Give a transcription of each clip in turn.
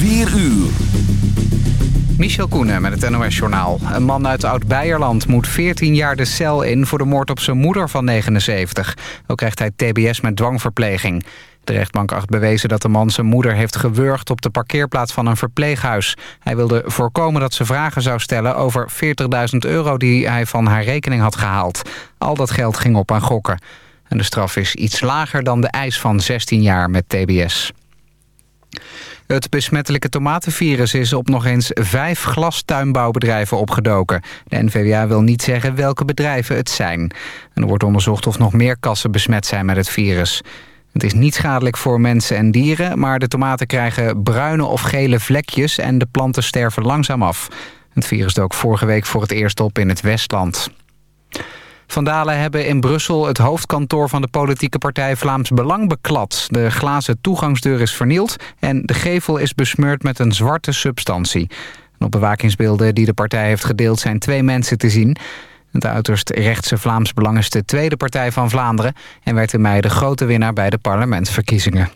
4 uur. Michel Koenen met het NOS-journaal. Een man uit Oud-Beierland moet 14 jaar de cel in... voor de moord op zijn moeder van 79. Ook krijgt hij tbs met dwangverpleging. De rechtbank acht bewezen dat de man zijn moeder heeft gewurgd... op de parkeerplaats van een verpleeghuis. Hij wilde voorkomen dat ze vragen zou stellen... over 40.000 euro die hij van haar rekening had gehaald. Al dat geld ging op aan gokken. En de straf is iets lager dan de eis van 16 jaar met tbs. Het besmettelijke tomatenvirus is op nog eens vijf glastuinbouwbedrijven opgedoken. De NVWA wil niet zeggen welke bedrijven het zijn. En er wordt onderzocht of nog meer kassen besmet zijn met het virus. Het is niet schadelijk voor mensen en dieren... maar de tomaten krijgen bruine of gele vlekjes... en de planten sterven langzaam af. Het virus dook vorige week voor het eerst op in het Westland. Vandalen hebben in Brussel het hoofdkantoor van de politieke partij Vlaams Belang beklad. De glazen toegangsdeur is vernield en de gevel is besmeurd met een zwarte substantie. op bewakingsbeelden die de partij heeft gedeeld zijn twee mensen te zien. Het uiterst rechtse Vlaams Belang is de tweede partij van Vlaanderen... en werd in mei de grote winnaar bij de parlementsverkiezingen.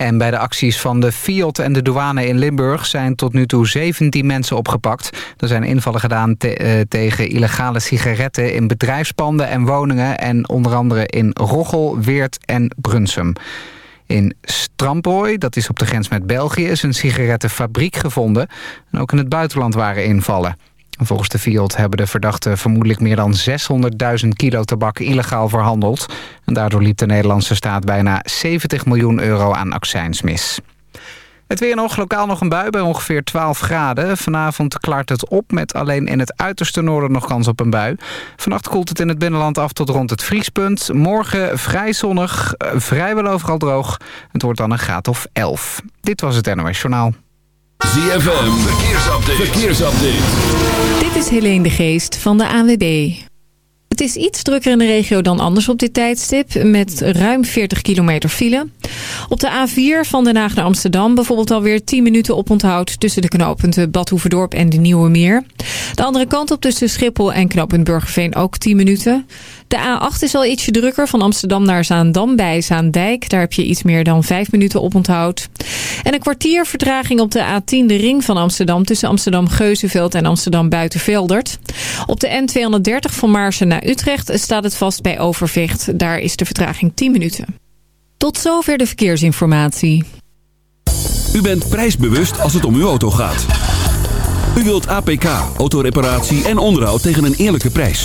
En bij de acties van de Fiat en de douane in Limburg... zijn tot nu toe 17 mensen opgepakt. Er zijn invallen gedaan eh, tegen illegale sigaretten... in bedrijfspanden en woningen... en onder andere in Roggel, Weert en Brunsum. In Stramprooi, dat is op de grens met België... is een sigarettenfabriek gevonden. En ook in het buitenland waren invallen. Volgens de Fiat hebben de verdachten vermoedelijk meer dan 600.000 kilo tabak illegaal verhandeld. En daardoor liep de Nederlandse staat bijna 70 miljoen euro aan accijns mis. Het weer nog, lokaal nog een bui bij ongeveer 12 graden. Vanavond klaart het op met alleen in het uiterste noorden nog kans op een bui. Vannacht koelt het in het binnenland af tot rond het vriespunt. Morgen vrij zonnig, eh, vrijwel overal droog. Het wordt dan een graad of 11. Dit was het NOS Journaal. ZFM, verkeersupdate. verkeersupdate. Dit is Helene de Geest van de ANWB. Het is iets drukker in de regio dan anders op dit tijdstip... met ruim 40 kilometer file. Op de A4 van Den Haag naar Amsterdam bijvoorbeeld alweer 10 minuten oponthoud... tussen de knooppunten Bad Hoeverdorp en de Nieuwe Meer. De andere kant op tussen Schiphol en knooppunt Burgerveen ook 10 minuten. De A8 is al ietsje drukker van Amsterdam naar Zaandam bij Zaandijk. Daar heb je iets meer dan 5 minuten oponthoud. En een kwartier vertraging op de A10, de ring van Amsterdam... tussen Amsterdam-Geuzenveld en Amsterdam-Buitenveldert. Op de N230 van Maarsen naar Utrecht staat het vast bij Overvecht. Daar is de vertraging 10 minuten. Tot zover de verkeersinformatie. U bent prijsbewust als het om uw auto gaat. U wilt APK, autoreparatie en onderhoud tegen een eerlijke prijs.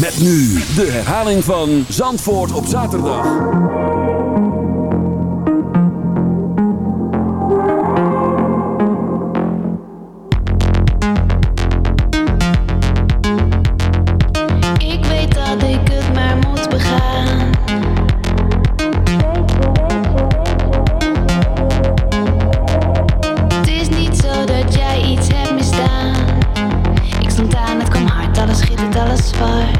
Met nu de herhaling van Zandvoort op zaterdag. Ik weet dat ik het maar moet begaan. Het is niet zo dat jij iets hebt misdaan. Ik stond aan, het kwam hard, alles schittert, alles zwart.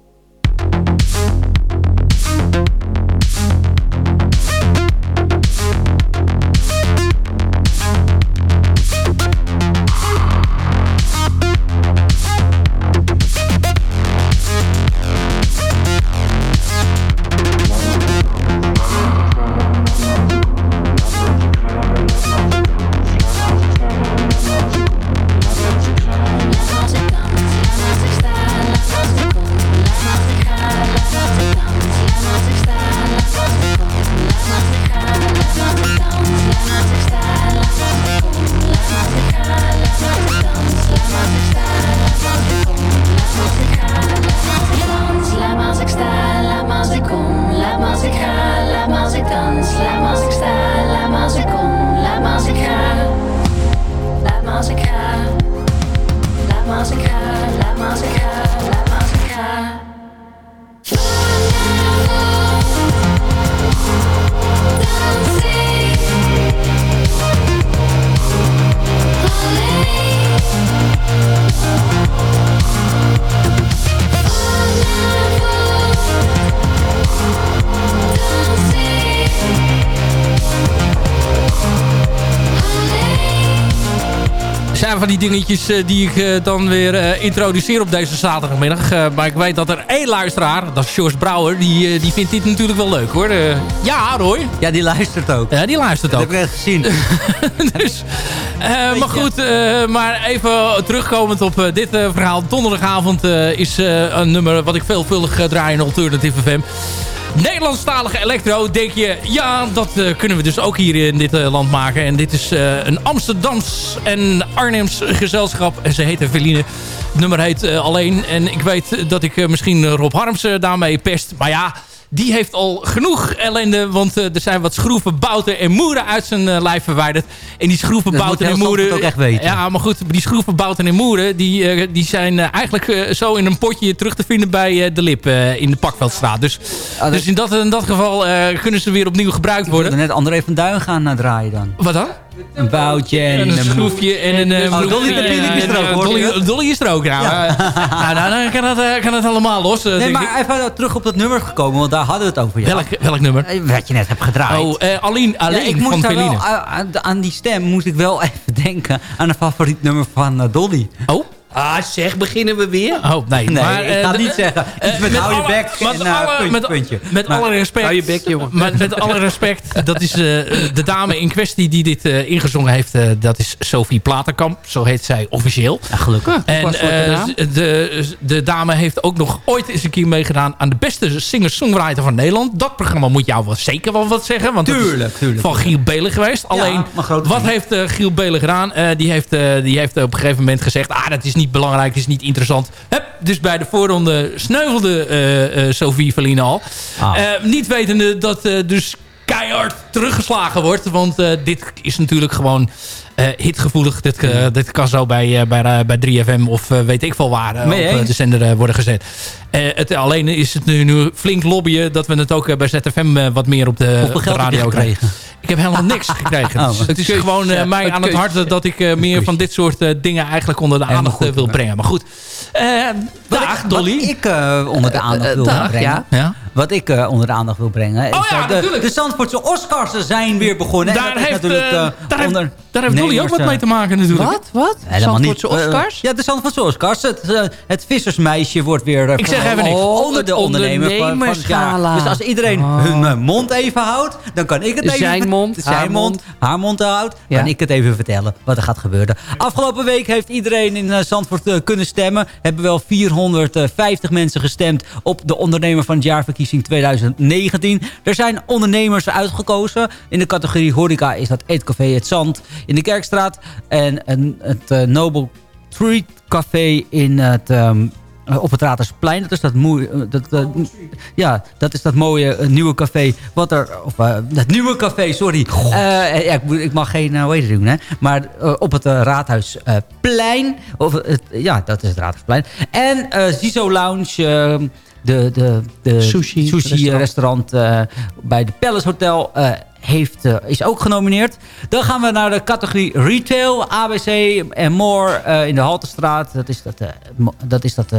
Die dingetjes eh, die ik eh, dan weer eh, introduceer op deze zaterdagmiddag. Maar ik weet dat er één luisteraar, dat is George Brouwer, die, die vindt dit natuurlijk wel leuk hoor. Ja, Roy. Ja, die luistert ook. Ja, die luistert Dat ook. heb ik echt gezien. dus, eh, maar goed, maar even terugkomend op dit verhaal. Donderdagavond is een nummer wat ik veelvuldig uh, draai in Alternative FM. Nederlandstalige electro, denk je, ja, dat eh, kunnen we dus ook hier in dit eh, land maken. En dit is eh, een Amsterdams en Arnhems gezelschap. En ze heet Veline. Het nummer heet Alleen. En ik weet dat ik misschien Rob Harms daarmee pest. Maar ja, die heeft al genoeg ellende. Want eh, er zijn wat schroeven, bouten en moeren uit zijn eh, lijf verwijderd. En die schroeven, bouten en moeren... Ook echt weten. Ja, maar goed, die schroeven, bouten en moeren... die, eh, die zijn eigenlijk zo in een potje terug te vinden bij de Lip in de Pakveldstraat. Dus, Ah, dat- dus in, dat, in dat geval kunnen ze weer opnieuw gebruikt Ik worden. net André van Duin gaan draaien dan. Wat dan? Een boutje en, En een een schroefje en een... eh, Oh, Dolly en, is er eh, ook, hoor Dolly, is er ook, ja. nou, nou, dan kan het, eh, kan het allemaal los. eh, Nee, denk maar ik. even terug op dat nummer gekomen, want daar hadden we het over. Ja. Welk, welk nummer? Eh, Wat je net hebt gedraaid. Oh, eh Aline, Ja, Aline ik moest van wel, aan- aan, die stem moest ik wel even denken aan een favoriet nummer van eh, Dolly. Oh? Ah, zeg, beginnen we weer? Oh, nee. Nee, maar, ik eh, ga de- niet zeggen. Iets eh, met hou je bek met en, eh, alle- puntje, met, puntje. Met Maar- alle respect. Hou je bek, jongen. Maar met alle respect, dat is eh, de dame in kwestie die dit eh, ingezongen heeft. eh, dat is Sophie Platenkamp. Zo heet zij officieel. Ja, gelukkig. En de eh, de, dame heeft ook nog ooit eens een keer meegedaan aan de beste singer-songwriter van Nederland. Dat programma moet jou wel zeker wel wat zeggen. Want dat is Tuurlijk, tuurlijk. van Giel Belen geweest. Alleen, wat heeft eh, Giel Belen gedaan? Eh, die, heeft, eh, die heeft op een gegeven moment gezegd... ah, dat is niet belangrijk, dat is niet interessant. Hup, dus bij de voorronde sneuvelde eh, eh, Sophie Verline al. Ah. Eh, niet wetende dat dus keihard teruggeslagen wordt. Want dit is natuurlijk gewoon hitgevoelig. Dit, eh, dit kan zo bij, eh, bij, eh, bij 3FM of eh, weet ik veel waar eh, op eh, de zender eh, worden gezet. Eh, het, alleen is het nu, nu flink lobbyen dat we het ook eh, bij ZFM eh, wat meer op de, op radio krijgen. Ik heb helemaal niks gekregen. Oh, het is keus. gewoon eh, mij aan het hart dat- ik eh, meer van dit soort eh, dingen eigenlijk onder de aandacht eh, goed, wil brengen. Maar goed, Eh dag Wat Dolly. ik eh, onder de aandacht Eh, wil dag, brengen. ja. ja? wat ik eh, onder de aandacht wil brengen... is Oh ja, dat de, natuurlijk. de Zandvoortse Oscars zijn weer begonnen. En Daar is heeft, natuurlijk, eh, eh, daar onder- daar heeft Dolly ook wat mee te maken natuurlijk. Wat? Wat? Helemaal niet. Eh, Oscars? ja, de Zandvoortse Oscars. Het, eh, het vissersmeisje wordt weer... eh, Ik zeg even niks. Onder de ondernemer van, het jaar. Dus als iedereen hun eh, mond even houdt... dan kan ik het even... Zijn mond, zijn haar mond, haar mond houdt... Ja. kan ik het even vertellen wat er gaat gebeuren. Afgelopen week heeft iedereen in eh, Zandvoort eh, kunnen stemmen. Hebben wel 450 mensen gestemd... op de ondernemer van het jaarverkiezing 2019. Er zijn ondernemers uitgekozen. In de categorie horeca is dat Eetcafé Het Zand in de Kerkstraat. En, en het eh, Noble Street Café in het... ehm, eh, op het Raadhuisplein. Dat is dat, moe, eh, dat, ja, dat is dat mooie nieuwe café. Wat er, of, dat nieuwe café, sorry. Eh, ja, ik, ik mag geen uh, weet doen, hè. Maar op het eh, Raadhuisplein. of het, ja, dat is het Raadhuisplein. En eh Zizo Lounge. eh, de, de, de Sushi sushi restaurant eh, bij de Palace Hotel eh, heeft, eh, is ook genomineerd. Dan gaan we naar de categorie retail, ABC en more eh, in de Haltestraat. Dat is dat, mo- dat, is dat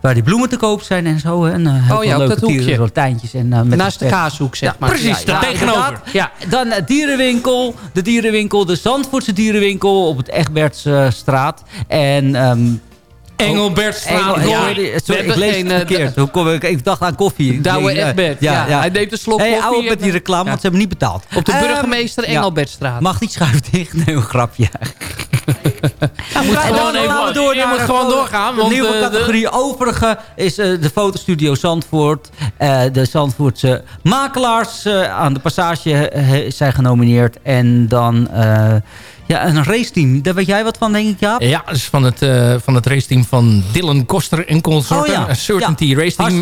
waar die bloemen te koop zijn en zo. En, Oh ja, op dat hoekje. tierroltijntjes En, met Naast de kaashoek, zeg Ja, maar. precies, Ja, ja, tegenover. Ja. dan dierenwinkel, de dierenwinkel, de Zandvoortse dierenwinkel op het Egbertsstraat. en ehm, Engelbertstraat. Engel- ja. ja, sorry, We ik lees het eh, verkeerd. Hoe kom ik? Ik dacht aan koffie. Douwe denk, eh, Egbert. Ja, hij neemt een slok hey, koffie op met die reclame, want ze hebben niet betaald. Op de Ehm, burgemeester ja. Engelbertstraat. Mag niet schuif dicht? Nee, een grapje. Je moet gewoon dan even- door moet gewoon doorgaan. De nieuwe eh, categorie overige is eh, de fotostudio Zandvoort. De Zandvoortse makelaars aan de passage zijn genomineerd. En dan ja, een raceteam. Daar weet jij wat van, denk ik, Jaap? Ja, dat is van het, eh, van het raceteam van Dylan Koster en consorten. Oh ja. Een Certainty Ja,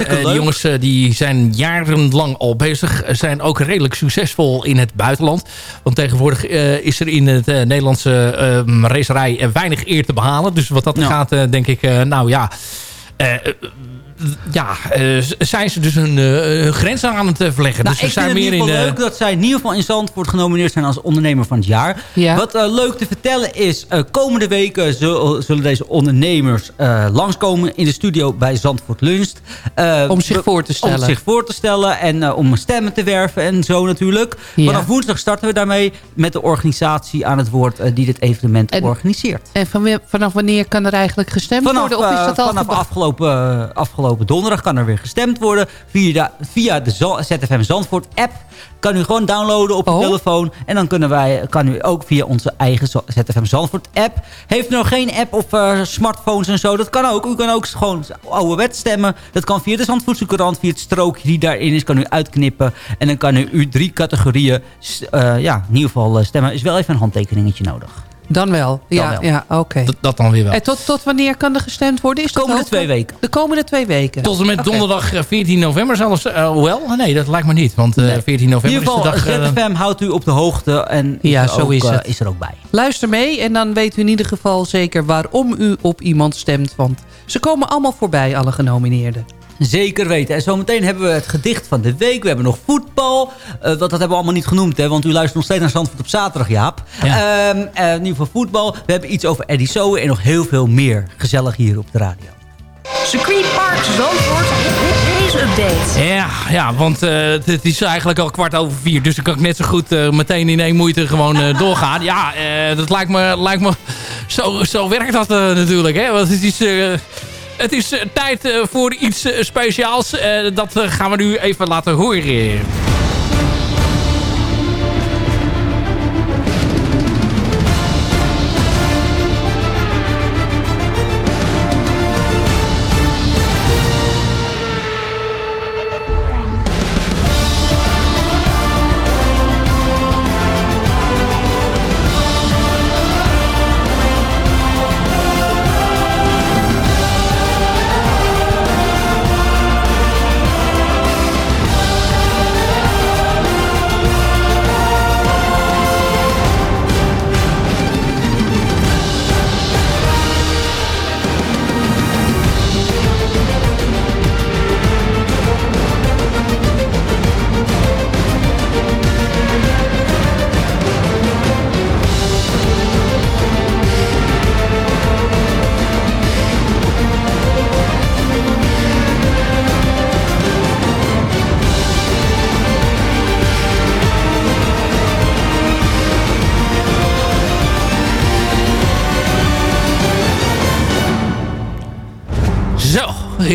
Eh, die jongens eh, die zijn jarenlang al bezig. Zijn ook redelijk succesvol in het buitenland. Want tegenwoordig is er in het Nederlandse eh, racerij weinig eer te behalen. Dus wat dat Ja. gaat, denk ik, nou ja... ja, eh, zijn ze dus hun, eh, hun grenzen aan het eh, verleggen. Nou, dus we ik zijn vind het meer in in ieder geval leuk dat zij in ieder geval in Zandvoort genomineerd zijn als ondernemer van het jaar. Ja. Wat eh, leuk te vertellen is, eh, komende weken zullen, deze ondernemers eh, langskomen in de studio bij Zandvoort Lunch. Eh, Om zich voor te stellen. Om zich voor te stellen en eh, om stemmen te werven en zo natuurlijk. Ja. Vanaf woensdag starten we daarmee met de organisatie aan het woord die dit evenement En- organiseert. En van, vanaf wanneer kan er eigenlijk gestemd Vanaf, worden? Of is dat al vanaf afgelopen, eh, afgelopen donderdag kan er weer gestemd worden. Via de, via de ZFM Zandvoort app kan u gewoon downloaden op uw Oh. telefoon. En dan kunnen wij, kan u ook via onze eigen ZFM Zandvoort app. Heeft u nog geen app of eh, smartphones en zo? Dat kan ook. U kan ook gewoon ouderwet stemmen. Dat kan via de Zandvoortse via het strookje die daarin is. Kan u uitknippen. En dan kan u, u drie categorieën eh, ja, in ieder geval eh, stemmen. Is wel even een handtekeningetje nodig. Dan wel. Ja, wel. ja oké. Dat, dat dan weer wel. En tot, tot wanneer kan er gestemd worden? Is De dat komende twee weken. De komende twee weken. Tot en met donderdag eh, 14 november zelfs. eh wel? Nee, dat lijkt me niet. Want eh, Nee. 14 In november ieder geval, is de dag... eh, ZFM houdt u op de hoogte en is, Ja, er zo ook, is eh, het. is er ook bij. Luister mee en dan weet u in ieder geval zeker waarom u op iemand stemt. Want ze komen allemaal voorbij, alle genomineerden. Zeker weten. En zometeen hebben we het gedicht van de week. We hebben nog voetbal. Eh, wat dat hebben we allemaal niet genoemd. Hè, want u luistert nog steeds naar Zandvoort op zaterdag, Jaap. Ja. Ehm, eh, in ieder geval voetbal. We hebben iets over Eddie Soe en nog heel veel meer. Gezellig hier op de radio. Circuit Park Zandvoort. Update. Ja, ja, want eh, het, is eigenlijk al kwart over vier. Dus dan kan ik net zo goed eh, meteen in één moeite gewoon eh, doorgaan. Ja, eh, dat lijkt me... Lijkt me zo, zo werkt dat eh, natuurlijk. Hè? Want het is... het is eh, tijd eh, voor iets eh, speciaals. Dat gaan we nu even laten horen.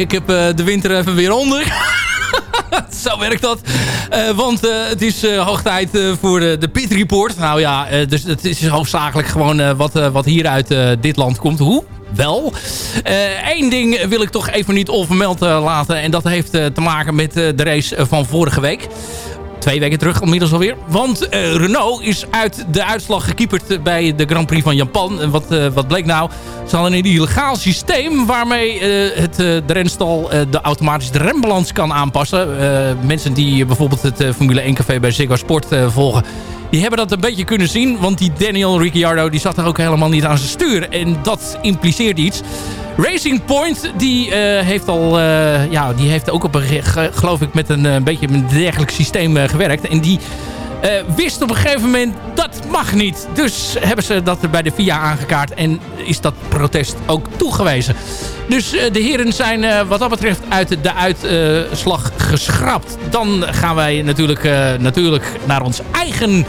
Ik heb eh, de winter even weer onder. Zo werkt dat. Eh, want eh, het is eh, hoog tijd voor de, Pit Report. Nou ja, dus het is hoofdzakelijk gewoon wat, wat hier uit dit land komt. Hoe? Wel. Eén ding wil ik toch even niet onvermeld laten. En dat heeft te maken met de race van vorige week twee weken terug inmiddels alweer. Want eh, Renault is uit de uitslag gekieperd bij de Grand Prix van Japan. En wat, eh, wat bleek nou? Ze hadden een illegaal systeem waarmee eh, het, de renstal de automatische rembalans kan aanpassen. Mensen die bijvoorbeeld het Formule 1 café bij Ziggo Sport volgen... Die hebben dat een beetje kunnen zien. Want die Daniel Ricciardo die zat er ook helemaal niet aan zijn stuur. En dat impliceert iets. Racing Point die, eh, heeft al, eh, ja, die heeft ook op een, ge- geloof ik met een eh, beetje een dergelijk systeem gewerkt. En die wist op een gegeven moment dat mag niet. Dus hebben ze dat bij de FIA aangekaart en is dat protest ook toegewezen. Dus de heren zijn wat dat betreft uit de uitslag geschrapt. Dan gaan wij natuurlijk, natuurlijk naar ons eigen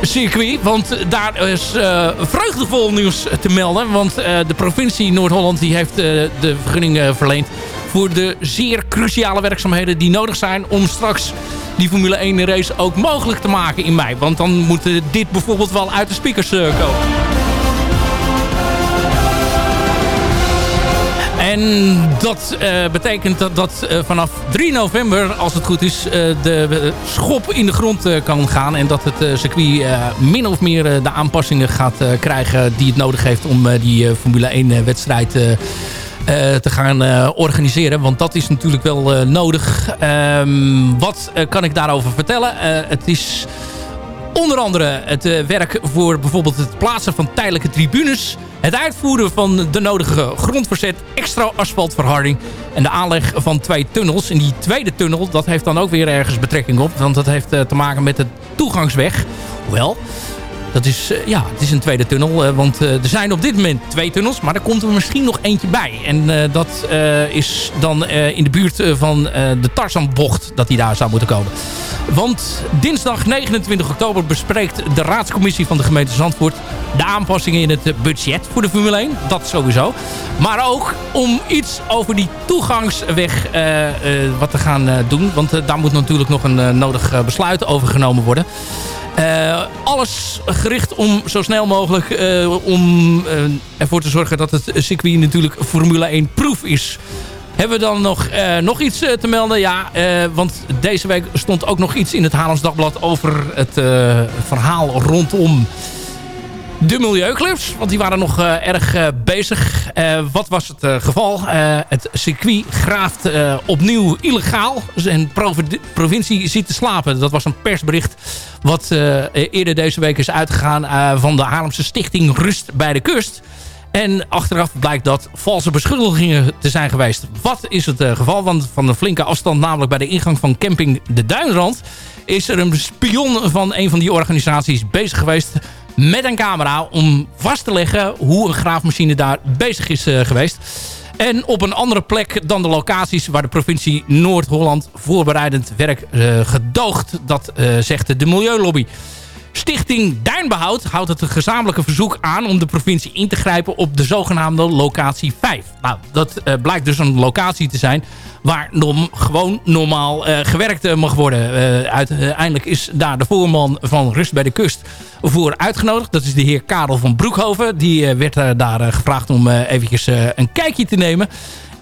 circuit. Want daar is eh, vreugdevol nieuws te melden. Want eh, de provincie Noord-Holland heeft eh, de vergunning verleend... voor de zeer cruciale werkzaamheden die nodig zijn... om straks die Formule 1 race ook mogelijk te maken in mei. Want dan moet dit bijvoorbeeld wel uit de speakers komen. En dat eh, betekent dat, dat eh, vanaf 3 november, als het goed is, eh, de schop in de grond kan gaan. En dat het circuit min of meer de aanpassingen gaat krijgen die het nodig heeft om die Formule 1 wedstrijd te gaan organiseren. Want dat is natuurlijk wel nodig. Ehm, wat kan ik daarover vertellen? Het is onder andere het werk voor bijvoorbeeld het plaatsen van tijdelijke tribunes. Het uitvoeren van de nodige grondverzet, extra asfaltverharding en de aanleg van twee tunnels. En die tweede tunnel, dat heeft dan ook weer ergens betrekking op. Want dat heeft eh, te maken met de toegangsweg. Hoewel, dat is, eh, ja, het is een tweede tunnel. eh, want eh, er zijn op dit moment twee tunnels. Maar er komt er misschien nog eentje bij. En dat is dan in de buurt van de Tarzanbocht dat die daar zou moeten komen. Want dinsdag 29 oktober bespreekt de raadscommissie van de gemeente Zandvoort... de aanpassingen in het budget voor de Formule 1. Dat sowieso. Maar ook om iets over die toegangsweg wat te gaan doen. Want daar moet natuurlijk nog een nodig besluit over genomen worden. Eh, alles gericht om zo snel mogelijk eh, om eh, ervoor te zorgen dat het circuit natuurlijk Formule 1 proef is. Hebben we dan nog, nog iets te melden? Ja, want deze week stond ook nog iets in het Haarlems Dagblad over het verhaal rondom de milieuclubs. Want die waren nog eh, erg eh, bezig. Eh, wat was het geval? Het circuit graaft opnieuw illegaal. En provi- provincie ziet te slapen. Dat was een persbericht wat eerder deze week is uitgegaan... van de Haarlemse stichting Rust bij de Kust. En achteraf blijkt dat valse beschuldigingen te zijn geweest. Wat is het geval? Want van een flinke afstand, namelijk bij de ingang van camping De Duinrand... is er een spion van een van die organisaties bezig geweest met een camera... om vast te leggen hoe een graafmachine daar bezig is eh, geweest. En op een andere plek dan de locaties waar de provincie Noord-Holland voorbereidend werk eh, gedoogt. Dat eh, zegt de Milieulobby. Stichting Duinbehoud houdt het gezamenlijke verzoek aan om de provincie in te grijpen op de zogenaamde locatie 5. Nou, dat eh, blijkt dus een locatie te zijn waar gewoon normaal eh, gewerkt eh, mag worden. Uiteindelijk is daar de voorman van Rust bij de Kust voor uitgenodigd. Dat is de heer Karel van Broekhoven. Die werd daar gevraagd om eventjes een kijkje te nemen.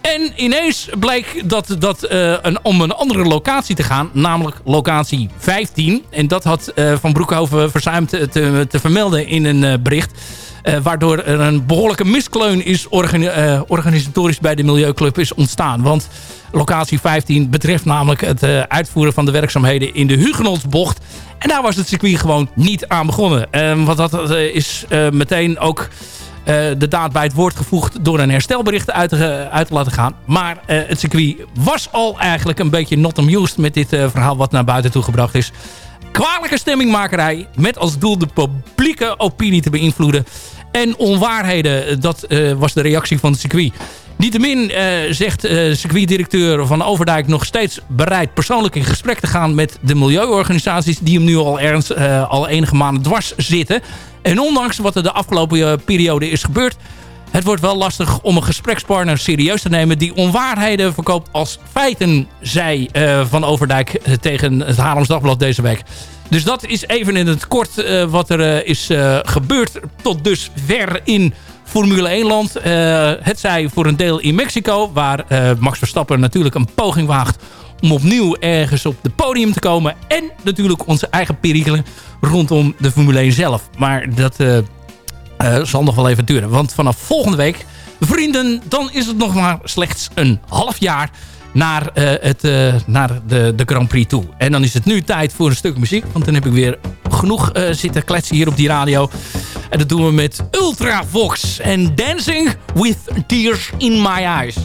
En ineens bleek dat, dat eh, een, om een andere locatie te gaan. Namelijk locatie 15. En dat had eh, Van Broekhoven verzuimd te, te, te vermelden in een eh, bericht. Waardoor er een behoorlijke miskleun is organi organisatorisch bij de Milieuclub is ontstaan. Want locatie 15 betreft namelijk het uitvoeren van de werkzaamheden in de Hugenotsbocht. En daar was het circuit gewoon niet aan begonnen. Eh, want dat is meteen ook de daad bij het woord gevoegd door een herstelbericht uit te, uit te laten gaan. Maar eh, het circuit was al eigenlijk een beetje not amused met dit eh, verhaal wat naar buiten toe gebracht is. Kwalijke stemmingmakerij met als doel de publieke opinie te beïnvloeden. En onwaarheden, dat eh, was de reactie van het circuit. Niettemin eh, zegt eh circuitdirecteur Van Overdijk nog steeds bereid persoonlijk in gesprek te gaan met de milieuorganisaties die hem nu al, ergens, eh, al enige maanden dwars zitten. En ondanks wat er de afgelopen periode is gebeurd, Het wordt wel lastig om een gesprekspartner serieus te nemen... die onwaarheden verkoopt als feiten, zei Van Overdijk tegen het Haarlems Dagblad deze week. Dus dat is even in het kort wat er is gebeurd tot dusver in Formule 1-land. het zij voor een deel in Mexico, waar Max Verstappen natuurlijk een poging waagt... om opnieuw ergens op het podium te komen. En natuurlijk onze eigen perikelen rondom de Formule 1 zelf. Maar dat uh, zal nog wel even duren. Want vanaf volgende week, vrienden, dan is het nog maar slechts een half jaar naar, uh, het, uh, naar de, de Grand Prix toe. En dan is het nu tijd voor een stuk muziek. Want dan heb ik weer genoeg zitten kletsen hier op die radio. En dat doen we met Ultravox en Dancing with Tears in My Eyes.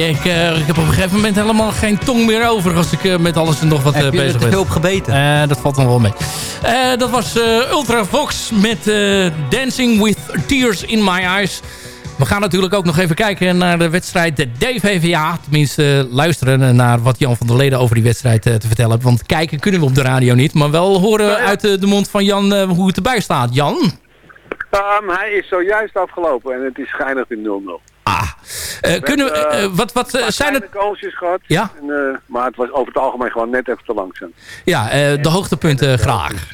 Ik, eh, ik heb op een gegeven moment helemaal geen tong meer over... als ik eh, met alles en nog wat eh, Heb je bezig ben. veel op gebeten? Eh, dat valt dan wel mee. Eh, dat was eh, Ultra Fox met eh, Dancing with Tears in My Eyes. We gaan natuurlijk ook nog even kijken naar de wedstrijd de DVVA. Tenminste, luisteren naar wat Jan van der Leden over die wedstrijd te vertellen heeft. Want kijken kunnen we op de radio niet. Maar wel horen uit de, de mond van Jan eh, hoe het erbij staat. Jan? Ehm, hij is zojuist afgelopen en het is geëindigd in 0-0. Eh, kunnen we, eh, wat, wat zijn het... gehad. Ja? En, maar het was over het algemeen gewoon net even te langzaam. Ja, de hoogtepunten graag.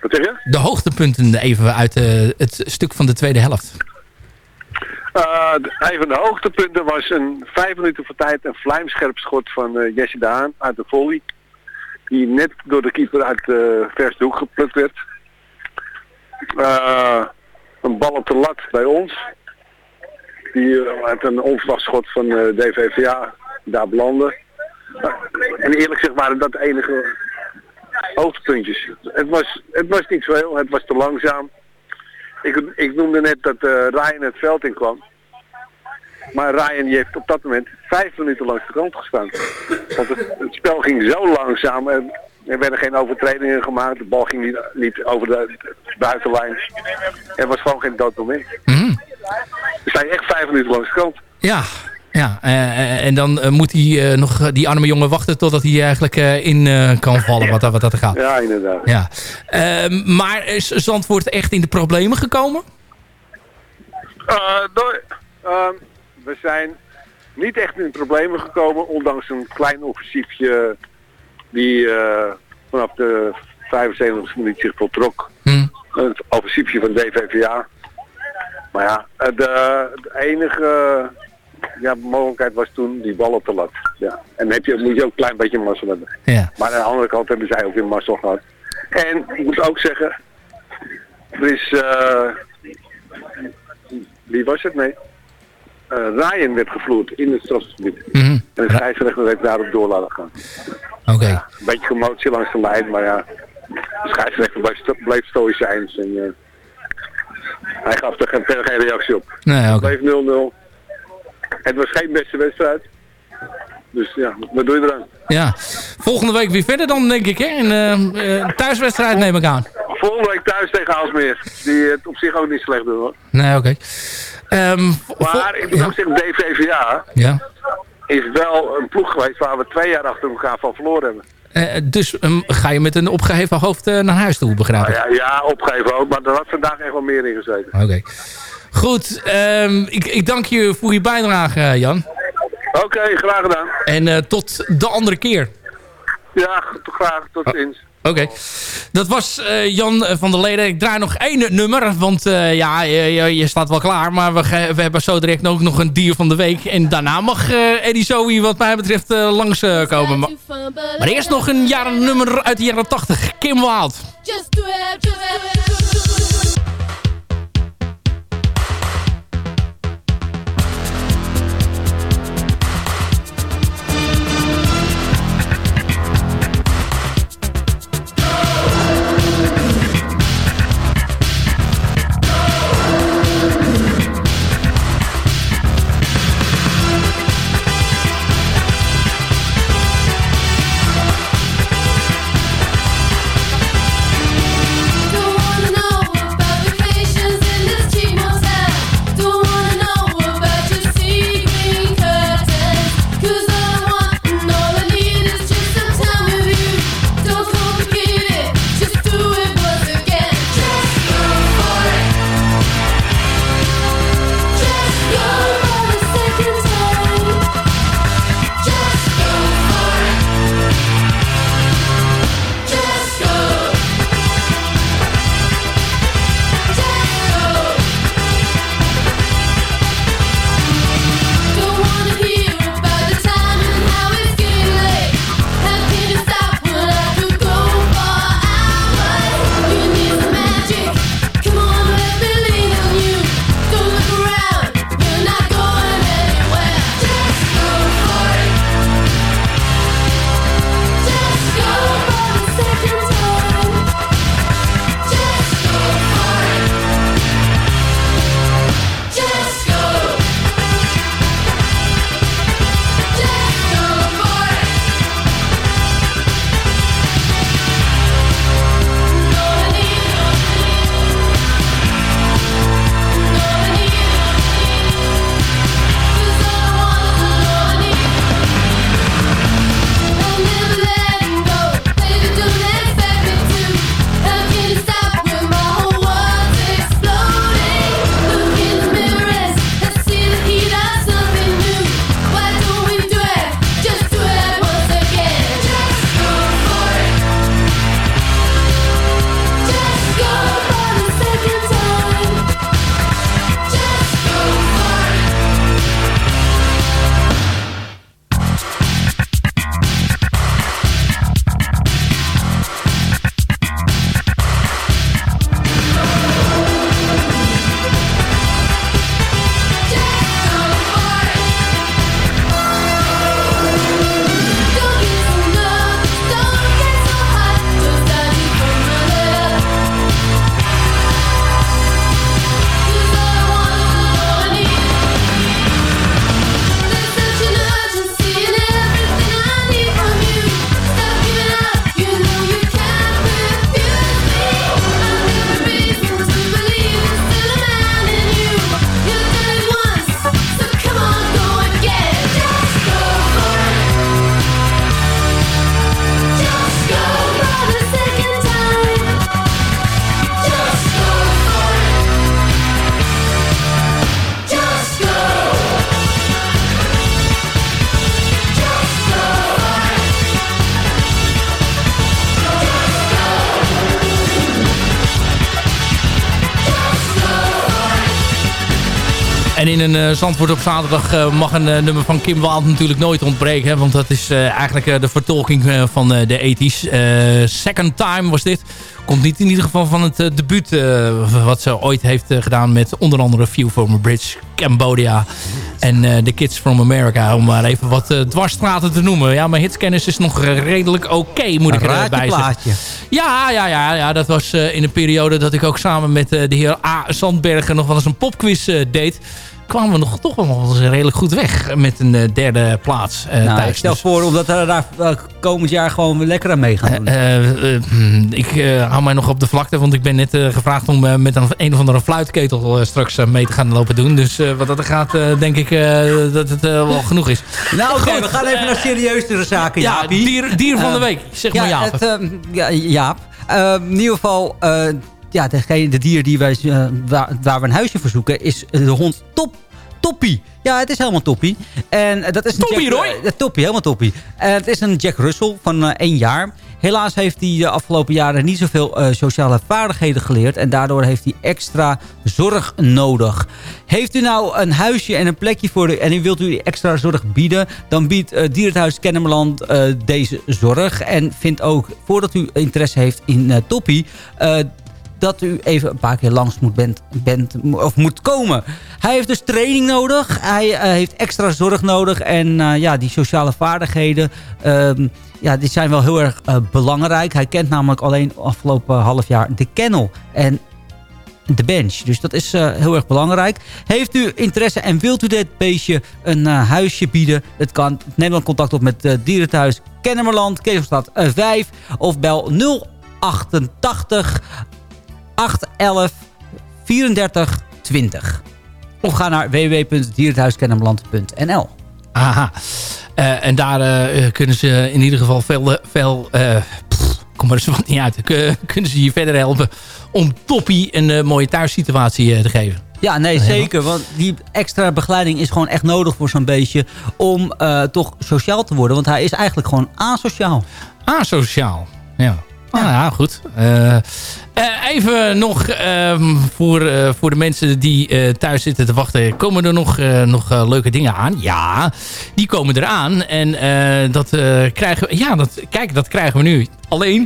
Wat zeg je? De hoogtepunten even uit het stuk van de tweede helft. Een van de hoogtepunten was een vijf minuten voor tijd een vlijmscherp schot van Jesse Daan uit de volley. Die net door de keeper uit de verste hoek geplukt werd. Een bal op de lat bij ons. Die uit een onverwacht schot van eh DVVA daar belandde. Eh, en eerlijk gezegd waren dat de enige hoogtepuntjes. Het was, het was niet veel, het was te langzaam. Ik, ik noemde net dat eh, Ryan het veld in kwam. Maar Ryan die heeft op dat moment vijf minuten langs de kant gestaan. Want het, het spel ging zo langzaam. En er werden geen overtredingen gemaakt. De bal ging niet, niet over de buitenlijn. Er was gewoon geen dood moment. Mhm. Sta je echt vijf minuten langs de kant. Ja, ja eh, en dan eh, moet hij eh, nog, die arme jongen wachten totdat hij eigenlijk in kan vallen, wat, dat- wat dat er gaat. Ja, inderdaad. Ja. Ehm, maar is Zandvoort echt in de problemen gekomen? Door, ehm, we zijn niet echt in problemen gekomen, ondanks een klein offensiefje die vanaf de 75 minuut zich voltrok. Het offensiefje van DVVA. Maar ja, eh, de, de enige ja, mogelijkheid was toen die bal op de lat. Ja. En heb je, moet je ook een klein beetje mazzel hebben. Ja. Maar aan de andere kant hebben zij ook weer mazzel gehad. En ik moet ook zeggen, er is... eh, wie was het? Nee. Eh, Ryan werd gevloerd in het strafgebied. Mhm. En de scheidsrechter heeft daarop door laten gaan. Oké. Een beetje gemotie langs de lijn, maar ja. De scheidsrechter bleef, bleef stoïcijns. En, eh, hij gaf er geen, verder geen reactie op. Nee, Het oké. bleef 0-0. Het was geen beste wedstrijd. Dus ja, wat doe je eraan? Ja. Volgende week weer verder dan, denk ik. Hè? Een eh, eh, thuiswedstrijd neem ik aan. Volgende week thuis tegen Aalsmeer. Die het op zich ook niet slecht doen hoor. Nee, oké. Ehm, Maar ik moet ook zeggen, DVVA ja. is wel een ploeg geweest waar we twee jaar achter elkaar van verloren hebben. Eh, dus ehm, ga je met een opgeheven hoofd eh, naar huis toe, begrijp ik? Nou ja, ja, opgeven ook, maar er had vandaag echt wel meer in gezeten. Oké. Goed, ehm, ik, ik dank je voor je bijdrage, eh, Jan. Oké, graag gedaan. En tot de andere keer. Ja, graag, tot ziens. Oké. Dat was eh, Jan van der Leden. Ik draai nog één nummer, want eh, ja, je, staat wel klaar. Maar we, we hebben zo direct ook nog een dier van de week. En daarna mag eh, Eddie Zoe wat mij betreft langskomen. maar, maar eerst nog een jaren nummer uit de jaren 80. Kim Wild. Just. In een uh, Zandvoort op zaterdag uh, mag een uh, nummer van Kim Wilde natuurlijk nooit ontbreken. Hè, want dat is eigenlijk de vertolking van de ethisch. Second Time was dit. Komt niet in ieder geval van het debuut wat ze ooit heeft gedaan met onder andere View from a Bridge, Cambodia en The Kids from America. Om maar even wat dwarsstraten te noemen. Ja, mijn hitskennis is nog redelijk oké, moet ik erbij zeggen. Ja, ja, ja, ja, dat was in een periode dat ik ook samen met de heer A. Zandbergen nog wel eens een popquiz deed kwamen we nog toch wel eens redelijk goed weg met een uh, derde plaats. Uh, nou, ik stel dus. voor omdat we daar uh, komend jaar gewoon lekker aan mee gaan doen. Hmm, ik hou mij nog op de vlakte, want ik ben net gevraagd om met een, een of andere fluitketel straks mee te gaan lopen doen. Dus wat dat gaat, denk ik dat het wel genoeg is. Nou oké, we gaan even naar serieuzere zaken, Ja, dier, dier van de week. Zeg maar ja, Jaap. Het, ja, Jaap. in ieder geval ja, degene, de dier die wij, uh, waar, waar, we een huisje voor zoeken is de hond Top, Toppie. Ja, het is helemaal Toppie. En dat is een toppie, Jack, Roy? Uh, toppie, helemaal Toppie. En het is een Jack Russell van één jaar. Helaas heeft hij de afgelopen jaren niet zoveel uh, sociale vaardigheden geleerd. En daardoor heeft hij extra zorg nodig. Heeft u nou een huisje en een plekje voor de, en u wilt u extra zorg bieden... dan biedt uh, Dierenthuis Kennemerland uh, deze zorg. En vindt ook, voordat u interesse heeft in Toppie dat u even een paar keer langs moet, bent, bent, of moet komen. Hij heeft dus training nodig. Hij uh, heeft extra zorg nodig. En uh, ja, die sociale vaardigheden... Uh, ja, die zijn wel heel erg uh, belangrijk. Hij kent namelijk alleen afgelopen half jaar de kennel. En de bench. Dus dat is heel erg belangrijk. Heeft u interesse en wilt u dit beestje een huisje bieden? Het kan. Neem dan contact op met uh, Dierenthuis Kennemerland, Keesomstraat 5 of bel 088 811 34 20. Of ga naar www.dierenthuiskennemerland.nl Aha. Uh, en daar uh, kunnen ze in ieder geval veel... veel uh, pff, kom er eens wat niet uit. kunnen ze je verder helpen om Toppie een mooie thuissituatie te geven. Ja, nee, zeker. Want die extra begeleiding is gewoon echt nodig voor zo'n beestje... om toch sociaal te worden. Want hij is eigenlijk gewoon asociaal. Asociaal, ja. Ah, ja, goed. Uh, uh, even nog um, voor, uh, voor de mensen die thuis zitten te wachten. Komen er nog, nog leuke dingen aan? Ja, die komen eraan. En dat krijgen we... Ja, dat, kijk, dat krijgen we nu. Alleen,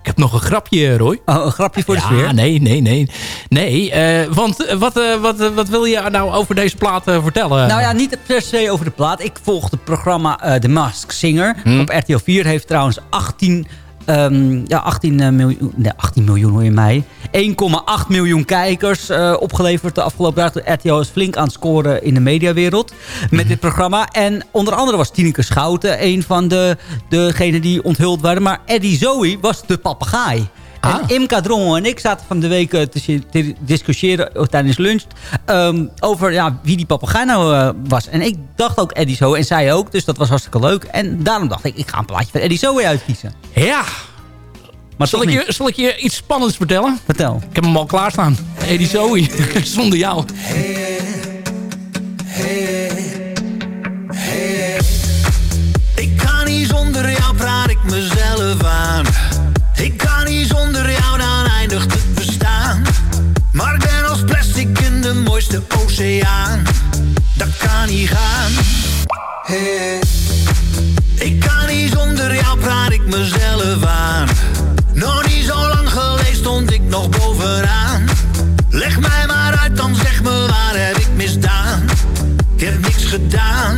ik heb nog een grapje, Roy. Oh, een grapje voor de ja, sfeer? nee, nee, nee. Nee, want wat, wat, wat wil je nou over deze plaat vertellen? Nou ja, niet per se over de plaat. Ik volg het programma The Mask Singer. Hmm. Op RTL 4 heeft trouwens 18... Um, ja, 18, uh, miljoen, nee, 18 miljoen hoor je mij. 1,8 miljoen kijkers uh, opgeleverd de afgelopen jaar. RTL is flink aan het scoren in de mediawereld met dit programma. En onder andere was Tineke Schouten een van de, degenen die onthuld waren. Maar Eddie Zoe was de papegaai. Ah. En Imka Drommel en ik zaten van de week te, te discussiëren tijdens lunch... Um, over ja, wie die papegaai nou uh, was. En ik dacht ook Eddie Zoe en zij ook. Dus dat was hartstikke leuk. En daarom dacht ik, ik ga een plaatje van Eddie Zoe uitkiezen. Ja. Maar zal ik, je, zal ik je iets spannends vertellen? Vertel. Ik heb hem al klaarstaan. Eddie Zoe, zonder jou. Hey, Dat kan niet gaan. Hey. Ik kan niet zonder jou, praat ik mezelf aan. Nog niet zo lang geleden stond ik nog bovenaan. Leg mij maar uit, dan zeg me waar heb ik misdaan. Ik heb niks gedaan.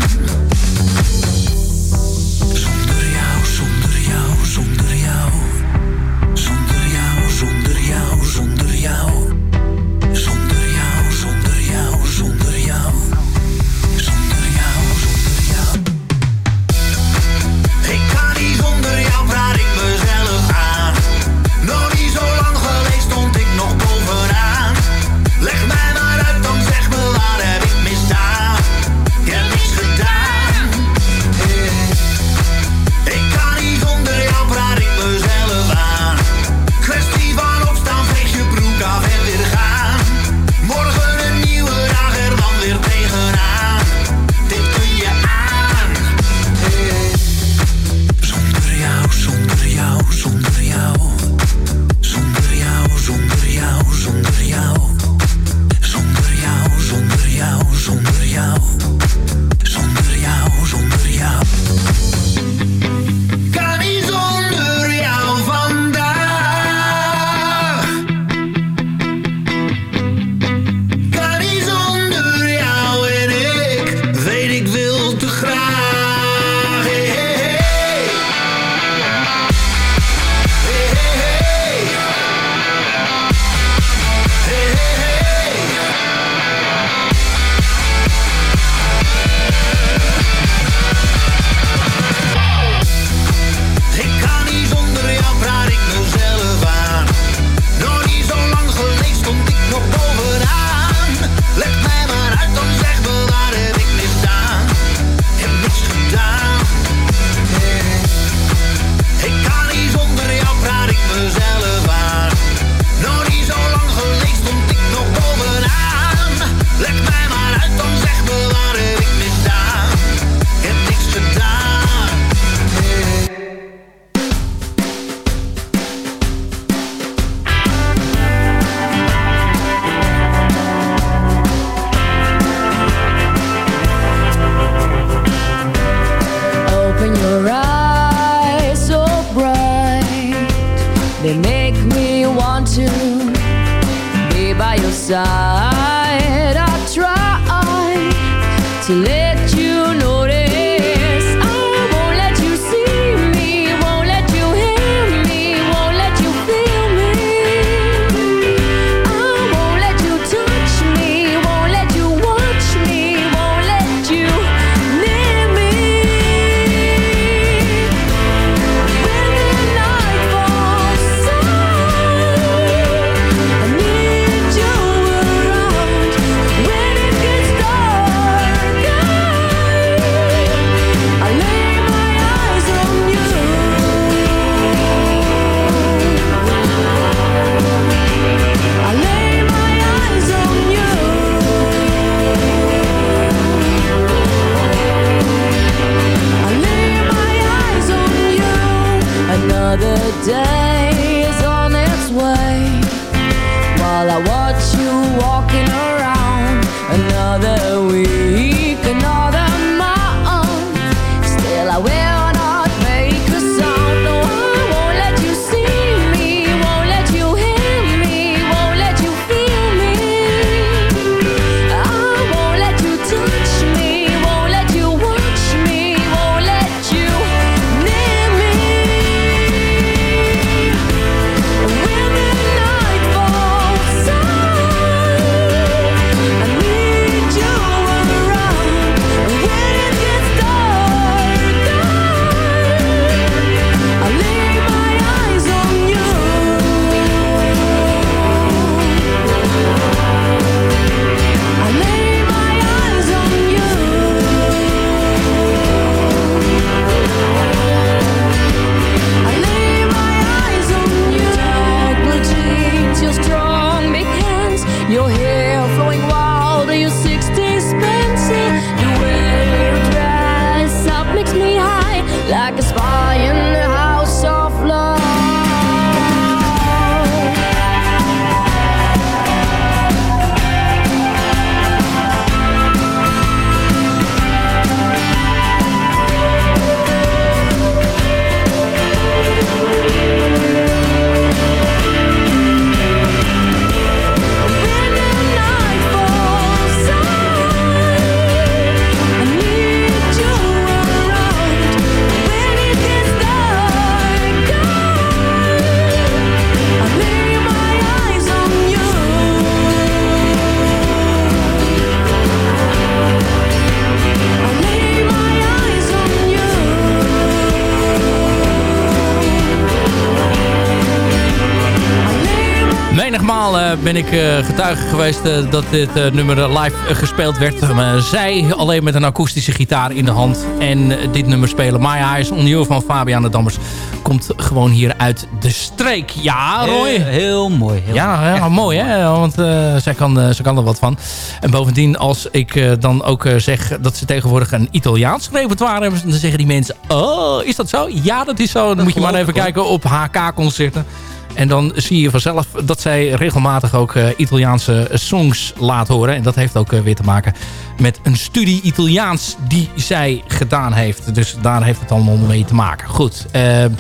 Ben ik eh, getuige geweest eh, dat dit eh, nummer live gespeeld werd. Maar zij alleen met een akoestische gitaar in de hand. En dit nummer spelen. My Eyes on You van Fabian de Dammers. Komt gewoon hier uit de streek. Ja, Roy? Heel, heel mooi. Heel ja, ja mooi hè. Want zij, kan, zij kan er wat van. En bovendien, als ik dan ook zeg dat ze tegenwoordig een Italiaans repertoire hebben. Dan zeggen die mensen, oh, is dat zo? Ja, dat is zo. Dan moet je maar even kijken op HK-concerten. En dan zie je vanzelf dat zij regelmatig ook eh, Italiaanse songs laat horen. En dat heeft ook eh, weer te maken met een studie Italiaans die zij gedaan heeft. Dus daar heeft het allemaal mee te maken. Goed, ga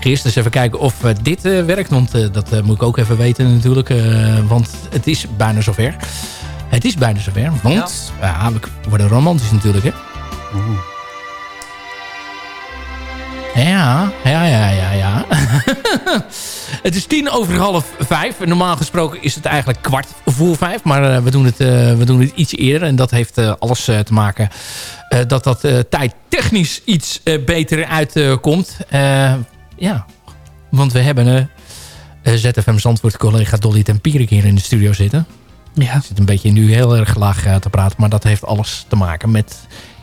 eerst eens even kijken of eh, dit werkt. Want dat moet ik ook even weten natuurlijk. want het is bijna zover. Het is bijna zover. Want ja. we worden romantisch natuurlijk hè. Ja, ja, ja, ja, ja. het is tien over half vijf. Normaal gesproken is het eigenlijk kwart voor vijf. Maar eh, we, doen het, eh, we doen het iets eerder. En dat heeft eh, alles te maken dat dat tijd technisch iets beter uitkomt. ja, want we hebben ZFM Zandvoort collega Dolly Tempierik hier in de studio zitten. Ja. zit een beetje nu heel erg laag te praten. Maar dat heeft alles te maken met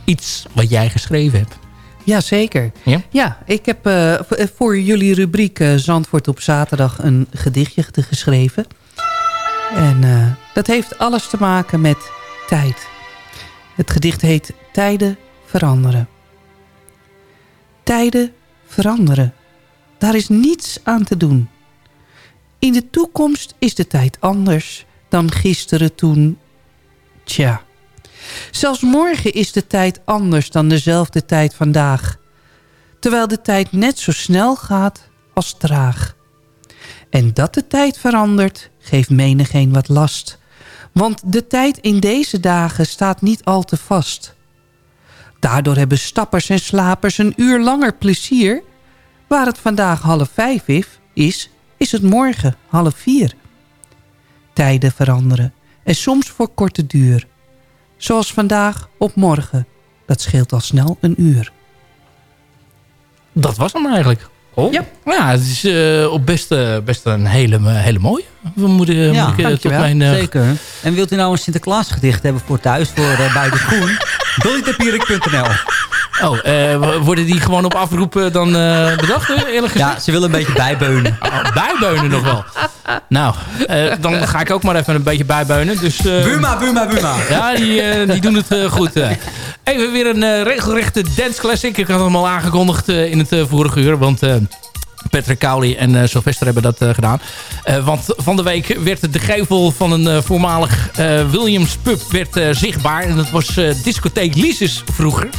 iets wat jij geschreven hebt. Jazeker. Ja? Ja, ik heb eh, voor jullie rubriek eh, Zandvoort op zaterdag een gedichtje geschreven. En eh, dat heeft alles te maken met tijd. Het gedicht heet Tijden veranderen. Tijden veranderen. Daar is niets aan te doen. In de toekomst is de tijd anders dan gisteren toen. Tja. Zelfs morgen is de tijd anders dan dezelfde tijd vandaag. Terwijl de tijd net zo snel gaat als traag. En dat de tijd verandert, geeft menigeen wat last. Want de tijd in deze dagen staat niet al te vast. Daardoor hebben stappers en slapers een uur langer plezier. Waar het vandaag half vijf is, is, het morgen half vier. Tijden veranderen en soms voor korte duur. Zoals vandaag op morgen. Dat scheelt al snel een uur. Dat was hem eigenlijk. Oh. Ja. Ja, het is eh, op best, eh, best een hele, hele mooie. We moeten, Ja, moet ik, eh, tot mijn, eh, Zeker. En wilt u nou een Sinterklaas gedicht hebben voor thuis, voor bij de schoen? Dollytapierik.nl Oh, eh, worden die gewoon op afroep eh, dan eh, bedacht, eerlijk gezegd? Ja, ze willen een beetje bijbeunen. Oh, bijbeunen nog wel. Nou, dan ga ik ook maar even een beetje bijbeunen. Dus, Buma, Buma, Buma. Ja, die, die doen het goed. Even weer een regelrechte dance classic. Ik had hem al aangekondigd in het vorige uur. Want Patrick Cowley en eh, Sylvester hebben dat eh, gedaan. Eh, want van de week werd de gevel van een voormalig Williams pub werd, zichtbaar. En dat was discotheek Lises vroeger.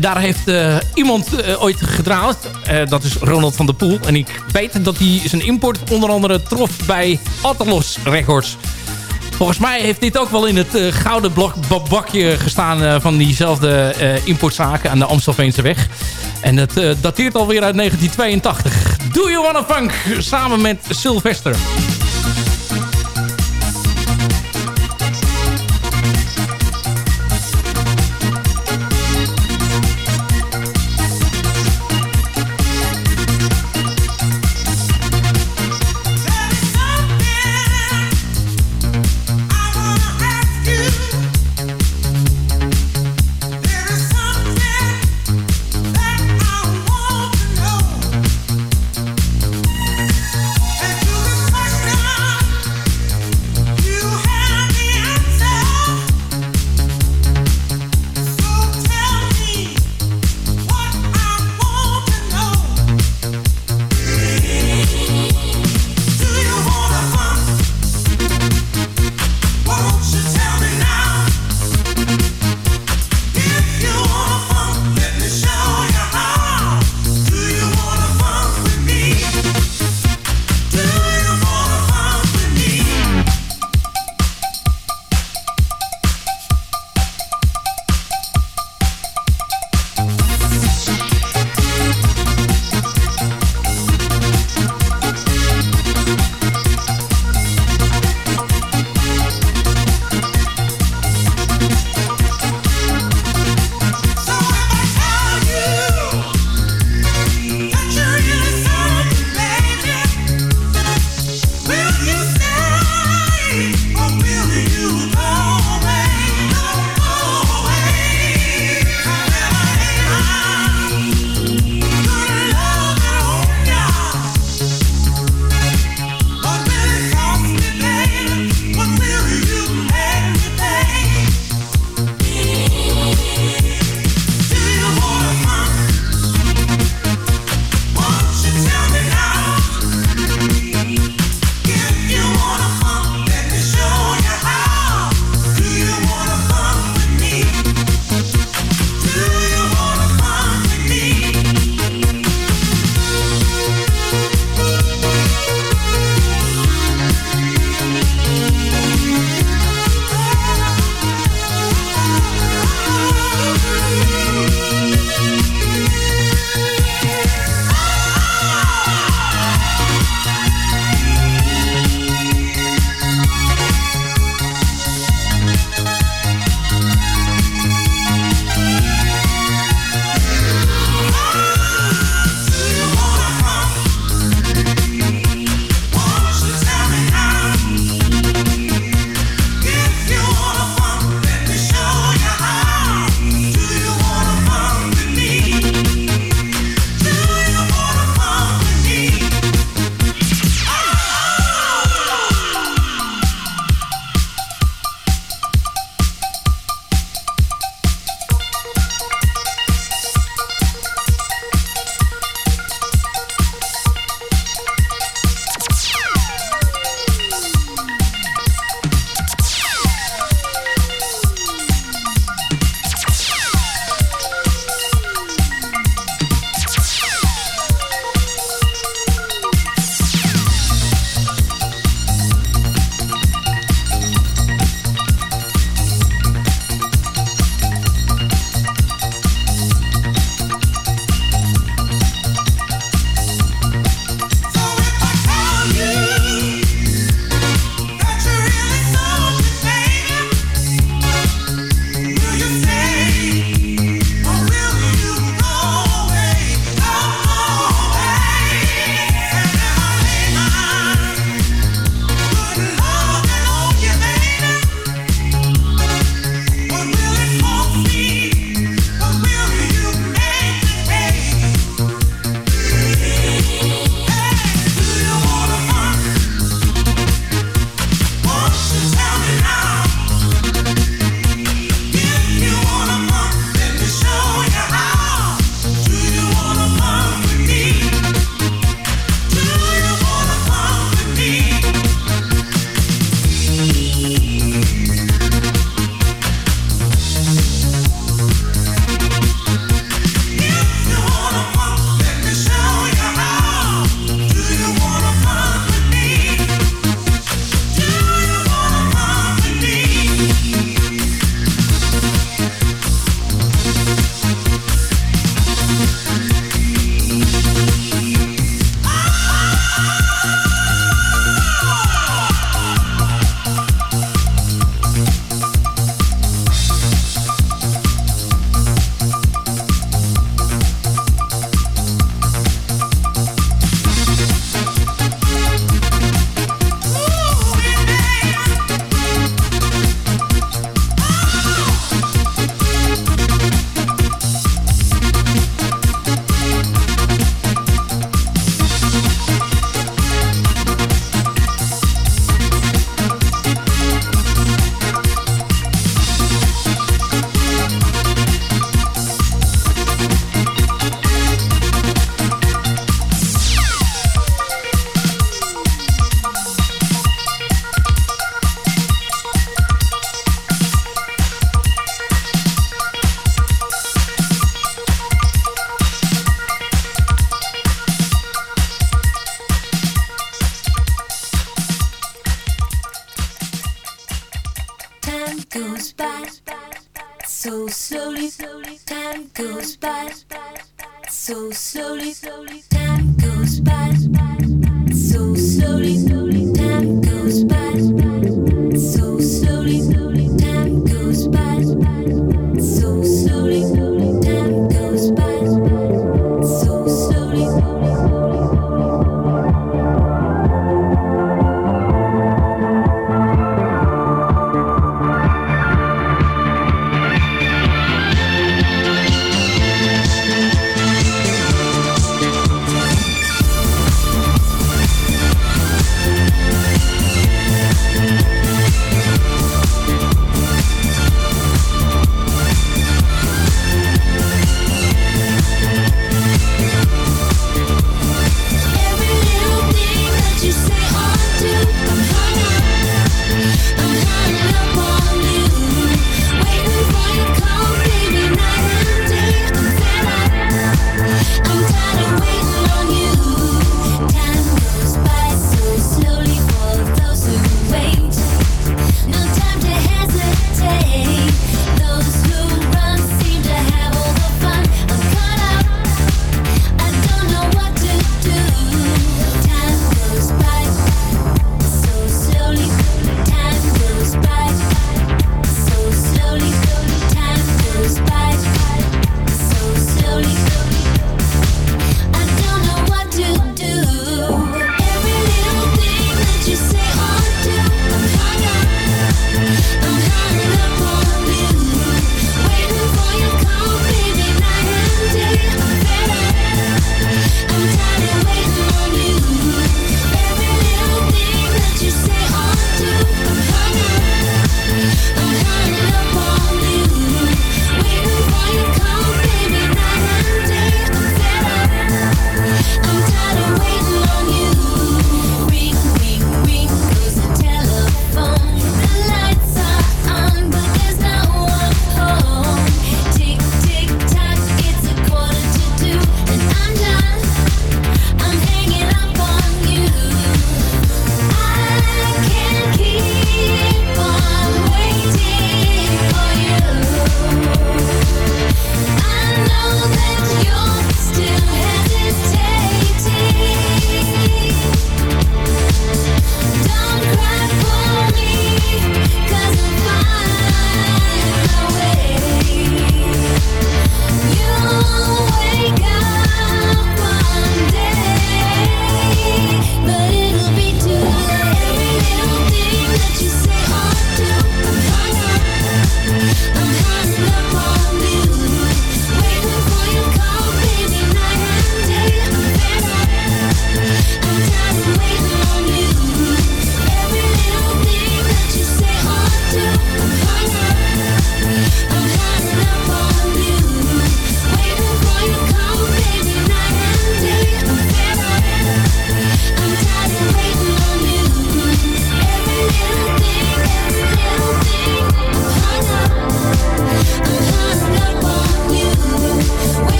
Daar heeft iemand ooit gedraaid. Eh, dat is Ronald van der Poel. En ik weet dat hij zijn import onder andere trof bij Atalos Records. Volgens mij heeft dit ook wel in het gouden blok, ba- bakje gestaan van diezelfde importzaken aan de Amstelveense weg. En dat dateert alweer uit 1982. Do You Wanna Funk samen met Sylvester.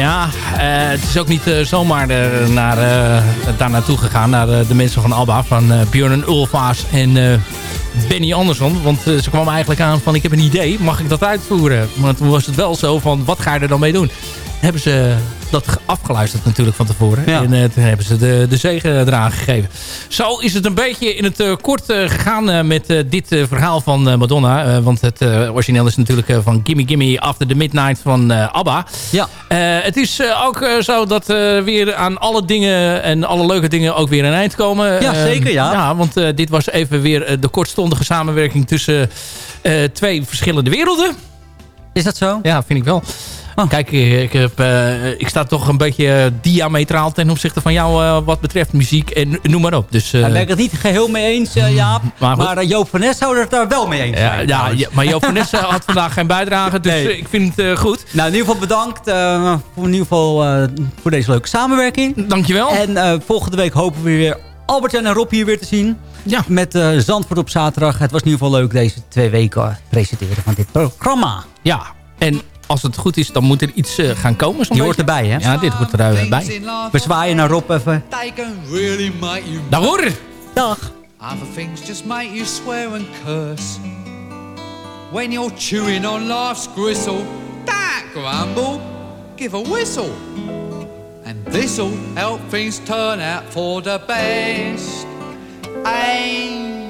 Ja, eh, het is ook niet eh, zomaar eh, naar, daar naartoe gegaan. Naar de mensen van ABBA. Van Björn Ulvaas en Benny Andersson. Want ze kwam eigenlijk aan van ik heb een idee. Mag ik dat uitvoeren? Maar toen was het wel zo van wat ga je er dan mee doen? Hebben ze dat ge- afgeluisterd natuurlijk van tevoren. Ja. En eh, toen hebben ze de, de zegen eraan gegeven. Zo is het een beetje in het eh, kort eh, gegaan met dit verhaal van Madonna. Want het origineel is natuurlijk van Gimme Gimme After the Midnight van ABBA. Ja. Het is ook zo dat weer aan alle dingen en alle leuke dingen ook weer een eind komen. Ja, Eh, zeker, ja. Ja, want dit was even weer de kortstondige samenwerking tussen twee verschillende werelden. Is dat zo? Ja, vind ik wel. Kijk, eh, ik, heb, eh, ik sta toch een beetje eh, diametraal ten opzichte van jou wat betreft muziek en noem maar op. Dus, eh, Daar ben ik het niet geheel mee eens, Jaap. Maar Joop van Nes zou er daar wel mee eens ja, zijn. ja, ja, maar Joop van Ness had vandaag geen bijdrage, dus Nee. ik vind het goed. Nou, in ieder geval bedankt voor, in ieder geval, voor deze leuke samenwerking. Dankjewel. En volgende week hopen we weer Albert-Jan en Rob hier weer te zien. Ja. Met eh, Zandvoort op zaterdag. Het was in ieder geval leuk deze twee weken presenteren van dit programma. Ja, en als het goed is, dan moet er iets eh, gaan komen. Die hoort erbij, hè? Ja, dit hoort erbij. bij. We zwaaien naar Rob even. Daar hoor! Dag. Other things just make you swear and curse. When you're chewing on life's gristle, that grumble, give a whistle. And this'll help things turn out for the best. And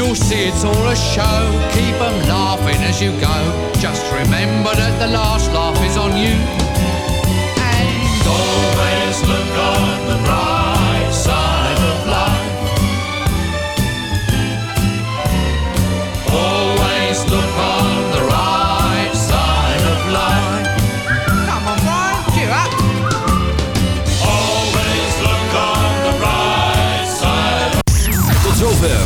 You'll see it's all a show, keep 'em laughing as you go. Just remember that the last laugh is on you. And always look on the bright